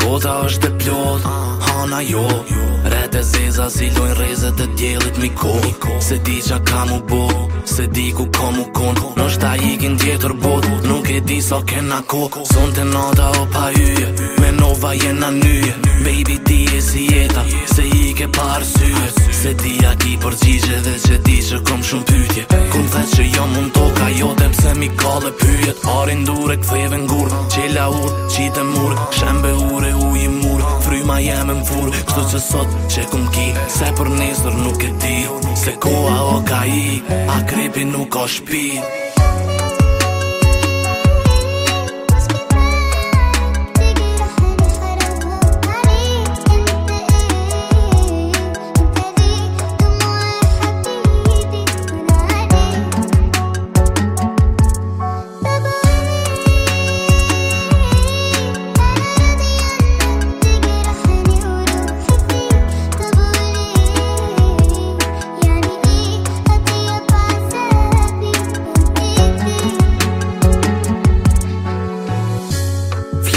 Kota është e plot, hana jo Vet e zeza si lojnë rezet e djelit mi ko Se di qa ka mu bo Se di ku ka mu kon Nështë ta i kin tjetër bot Nuk e di sa kena ko Son të nata o pa yje Me nova jena nyje Baby ti e si jeta Se i ke pa arsyje Se di a ki përgjigje Dhe që di që kom shumë pytje Kum thet që jo mund to ka jodem Se mi ka dhe pyjet Arin dure këtheve ngur Qela ur, qite mur Shembe ure ma jeme më full Kështu që sot që kum ki Se për nesër nuk e di Se koha o ka i A krepi nuk o shpin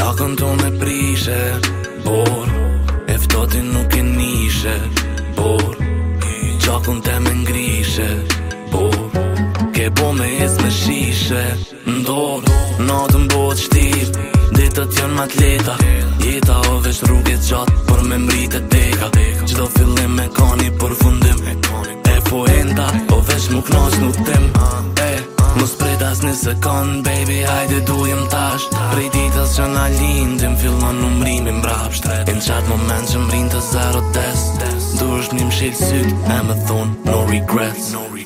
Shakën të me prishe Borë Eftotin nuk e nishe Borë Gjakën të me ngrishe Borë Ke bo me jes me shishe Ndor Natën të mbohët shtirë Ditët janë më atleta Jeta o vesh rrugët gjatë Por me mritë e deka pas një sekund Baby, hajde du tash Prej ditës që nga linë Dhe më fillon në mrimi më shtret në qatë moment që më të zero test Du është një mshilë syt E më thunë, no regrets No regrets